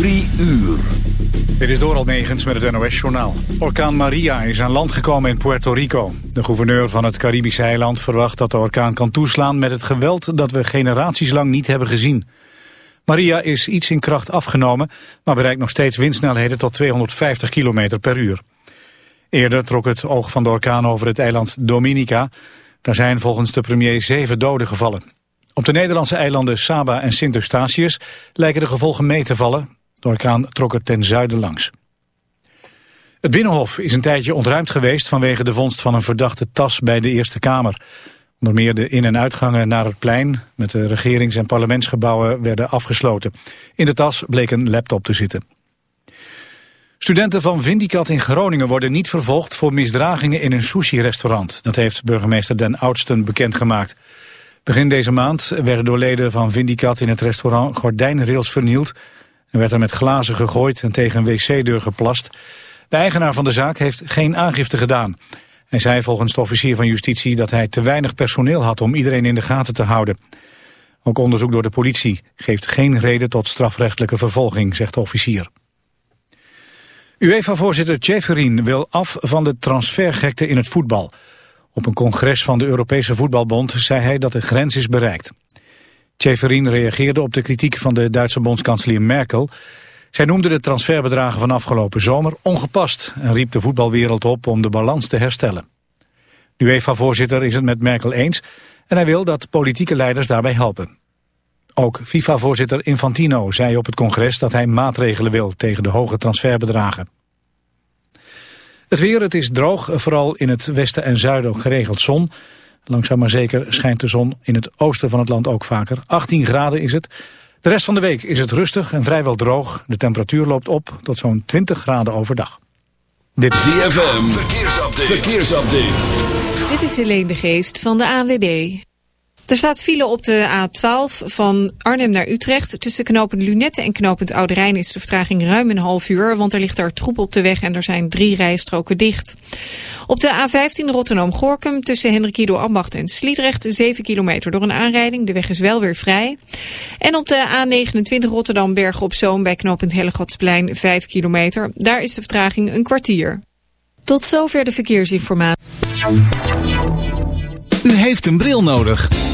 Drie uur. Dit is door Almegens met het NOS-journaal. Orkaan Maria is aan land gekomen in Puerto Rico. De gouverneur van het Caribische eiland verwacht dat de orkaan kan toeslaan... met het geweld dat we generaties lang niet hebben gezien. Maria is iets in kracht afgenomen... maar bereikt nog steeds windsnelheden tot 250 km per uur. Eerder trok het oog van de orkaan over het eiland Dominica. Daar zijn volgens de premier zeven doden gevallen. Op de Nederlandse eilanden Saba en Sint-Eustatius lijken de gevolgen mee te vallen. De orkaan trok er ten zuiden langs. Het Binnenhof is een tijdje ontruimd geweest vanwege de vondst van een verdachte tas bij de Eerste Kamer. Onder meer de in- en uitgangen naar het plein met de regerings- en parlementsgebouwen werden afgesloten. In de tas bleek een laptop te zitten. Studenten van Vindicat in Groningen worden niet vervolgd voor misdragingen in een sushi-restaurant. Dat heeft burgemeester Den Oudsten bekendgemaakt. Begin deze maand werden door leden van Vindicat in het restaurant gordijnrails vernield en werd er met glazen gegooid en tegen een wc-deur geplast. De eigenaar van de zaak heeft geen aangifte gedaan. Hij zei volgens de officier van justitie dat hij te weinig personeel had om iedereen in de gaten te houden. Ook onderzoek door de politie geeft geen reden tot strafrechtelijke vervolging, zegt de officier. UEFA-voorzitter Tjeferin wil af van de transfergekte in het voetbal. Op een congres van de Europese Voetbalbond zei hij dat de grens is bereikt. Tjeferin reageerde op de kritiek van de Duitse bondskanselier Merkel. Zij noemde de transferbedragen van afgelopen zomer ongepast... en riep de voetbalwereld op om de balans te herstellen. De UEFA-voorzitter is het met Merkel eens... en hij wil dat politieke leiders daarbij helpen. Ook FIFA-voorzitter Infantino zei op het congres dat hij maatregelen wil... tegen de hoge transferbedragen. Het weer, het is droog, vooral in het westen en zuiden geregeld zon... Langzaam maar zeker schijnt de zon in het oosten van het land ook vaker. 18 graden is het. De rest van de week is het rustig en vrijwel droog. De temperatuur loopt op tot zo'n 20 graden overdag. Dit is ZFM, verkeersupdate. verkeersupdate. Dit is Helene de Geest van de ANWB. Er staat file op de A12 van Arnhem naar Utrecht. Tussen knooppunt Lunette en knooppunt Oude Rijn is de vertraging ruim een half uur... want er ligt daar troep op de weg en er zijn drie rijstroken dicht. Op de A15 Rotterdam-Gorkum tussen Hendrikido Ambacht en Sliedrecht... 7 kilometer door een aanrijding. De weg is wel weer vrij. En op de A29 Rotterdam-Bergen op Zoom bij knooppunt Hellegatsplein 5 kilometer. Daar is de vertraging een kwartier. Tot zover de verkeersinformatie. U heeft een bril nodig.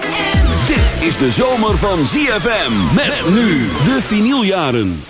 Is de zomer van ZFM. Met nu de vinyljaren.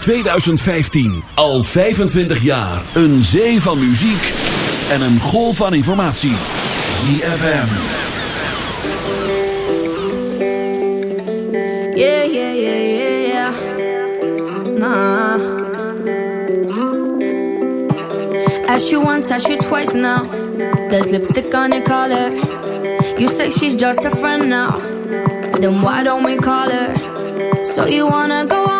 2015. Al 25 jaar. Een zee van muziek en een golf van informatie. ZFM. Yeah, yeah, yeah, yeah, yeah. Nah. Ask you once, ask you twice now. There's lipstick on your collar. You say she's just a friend now. Then why don't we call her? So you wanna go on?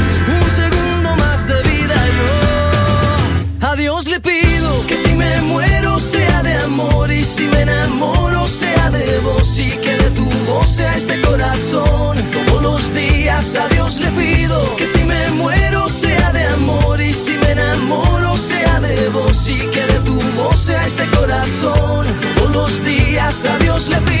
a Dios le pido.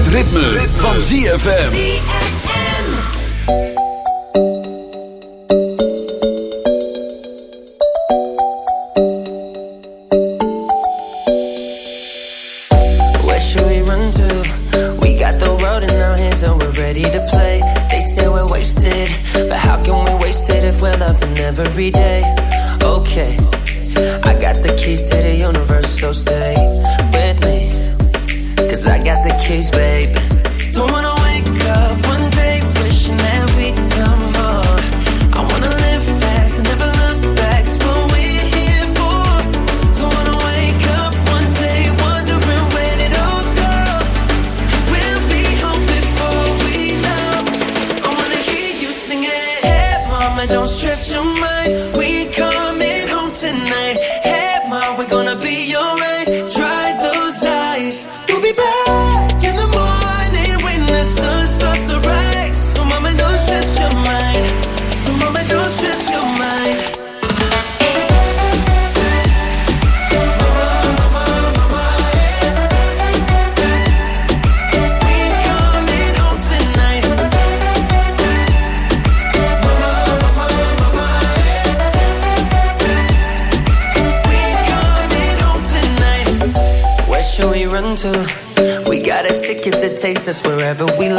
het ritme, van ZFM.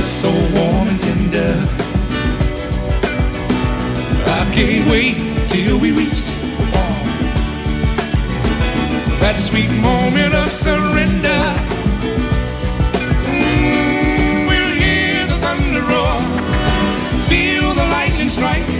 Kissed so warm and tender, I can't wait till we reach that sweet moment of surrender. Mm, we'll hear the thunder roar, feel the lightning strike,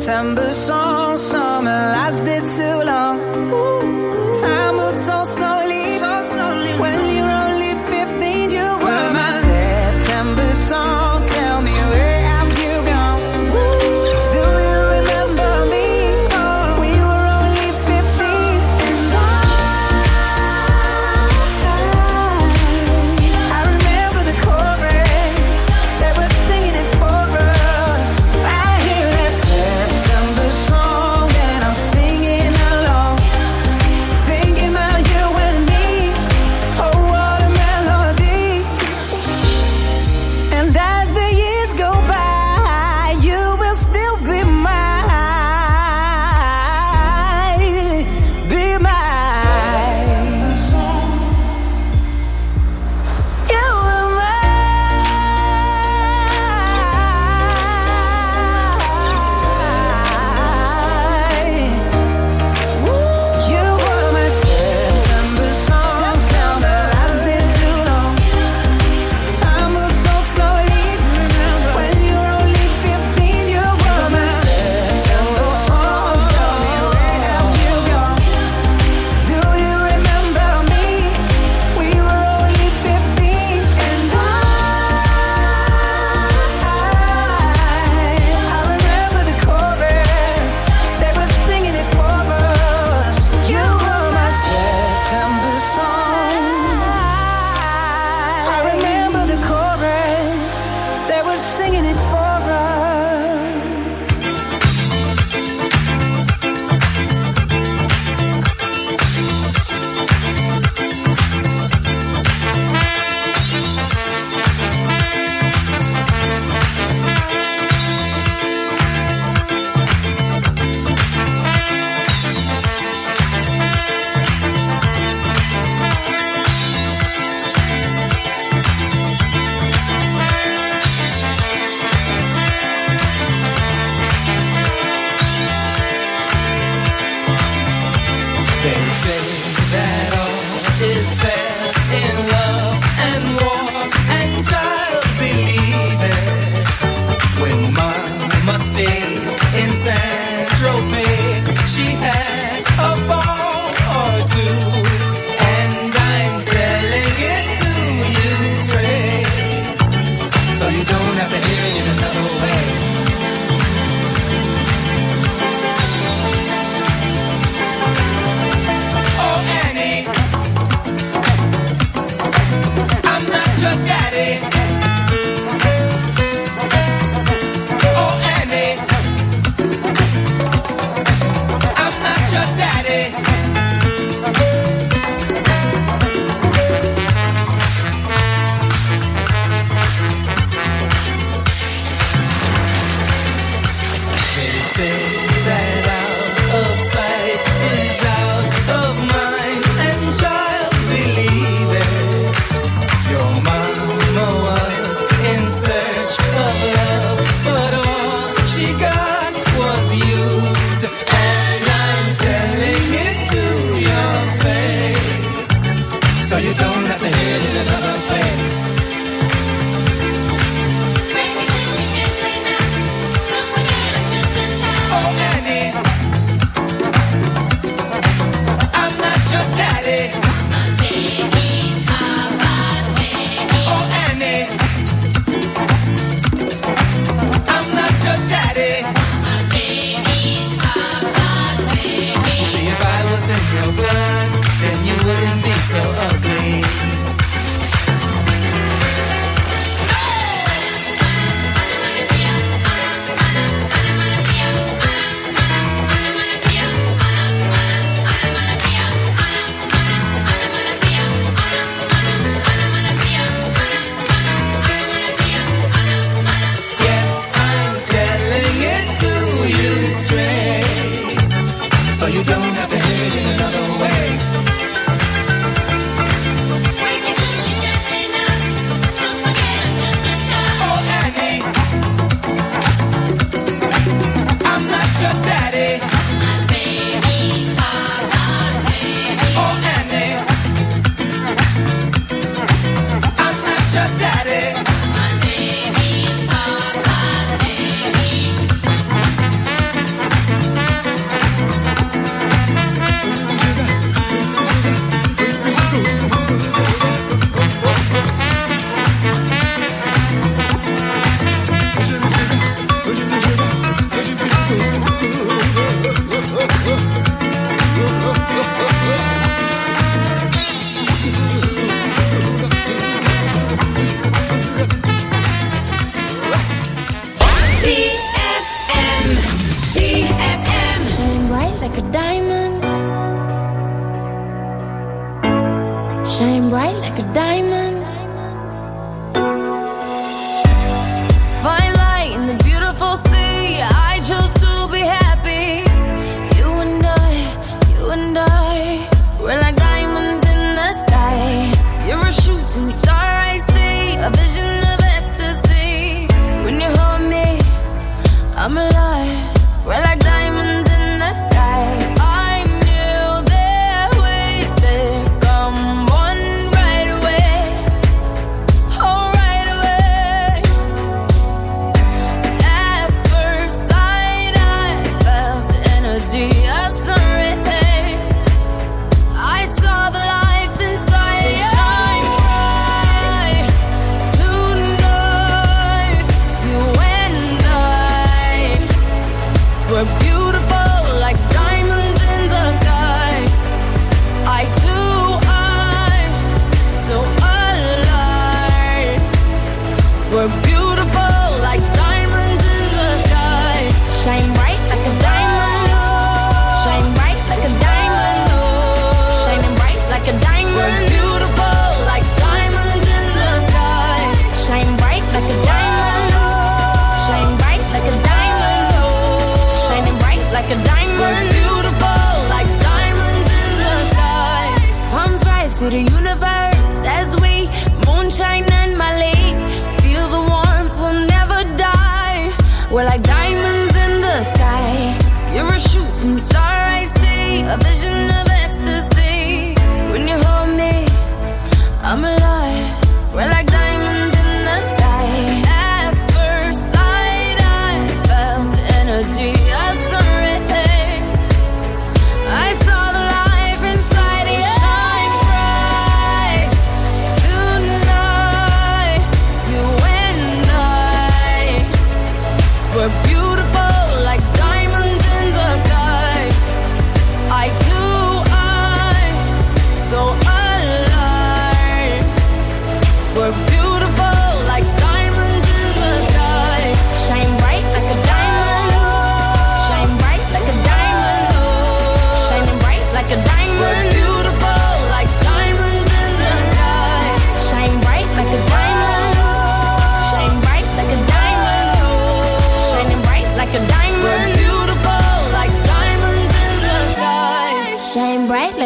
September song. she had.